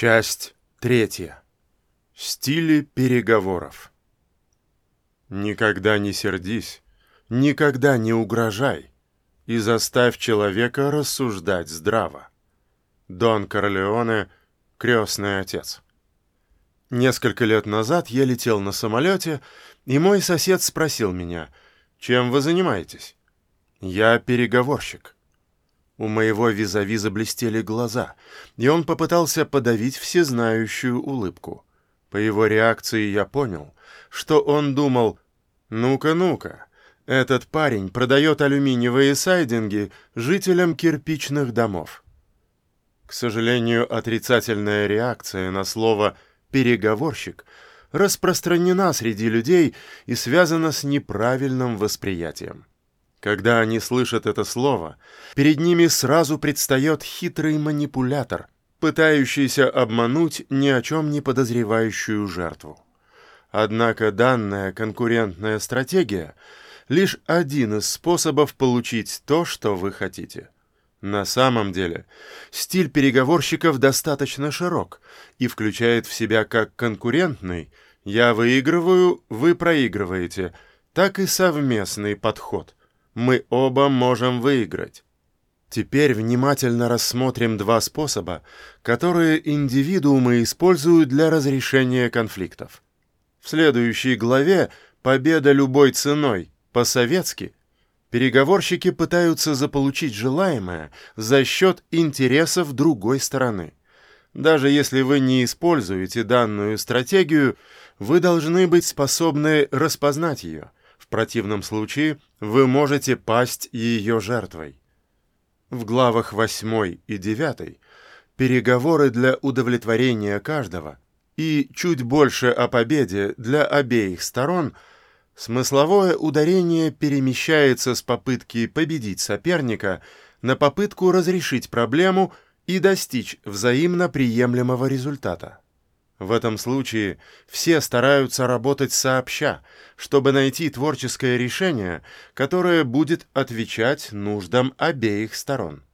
Часть третья. Стили переговоров. Никогда не сердись, никогда не угрожай и заставь человека рассуждать здраво. Дон Корлеоне, крестный отец. Несколько лет назад я летел на самолете, и мой сосед спросил меня, чем вы занимаетесь? Я переговорщик. У моего визави заблестели глаза, и он попытался подавить всезнающую улыбку. По его реакции я понял, что он думал «Ну-ка, ну-ка, этот парень продает алюминиевые сайдинги жителям кирпичных домов». К сожалению, отрицательная реакция на слово «переговорщик» распространена среди людей и связана с неправильным восприятием. Когда они слышат это слово, перед ними сразу предстает хитрый манипулятор, пытающийся обмануть ни о чем не подозревающую жертву. Однако данная конкурентная стратегия – лишь один из способов получить то, что вы хотите. На самом деле, стиль переговорщиков достаточно широк и включает в себя как конкурентный «я выигрываю, вы проигрываете», так и совместный подход мы оба можем выиграть. Теперь внимательно рассмотрим два способа, которые индивидуумы используют для разрешения конфликтов. В следующей главе «Победа любой ценой» по-советски переговорщики пытаются заполучить желаемое за счет интересов другой стороны. Даже если вы не используете данную стратегию, вы должны быть способны распознать ее – в противном случае вы можете пасть ее жертвой. В главах 8 и 9 переговоры для удовлетворения каждого и чуть больше о победе для обеих сторон смысловое ударение перемещается с попытки победить соперника на попытку разрешить проблему и достичь взаимно приемлемого результата. В этом случае все стараются работать сообща, чтобы найти творческое решение, которое будет отвечать нуждам обеих сторон.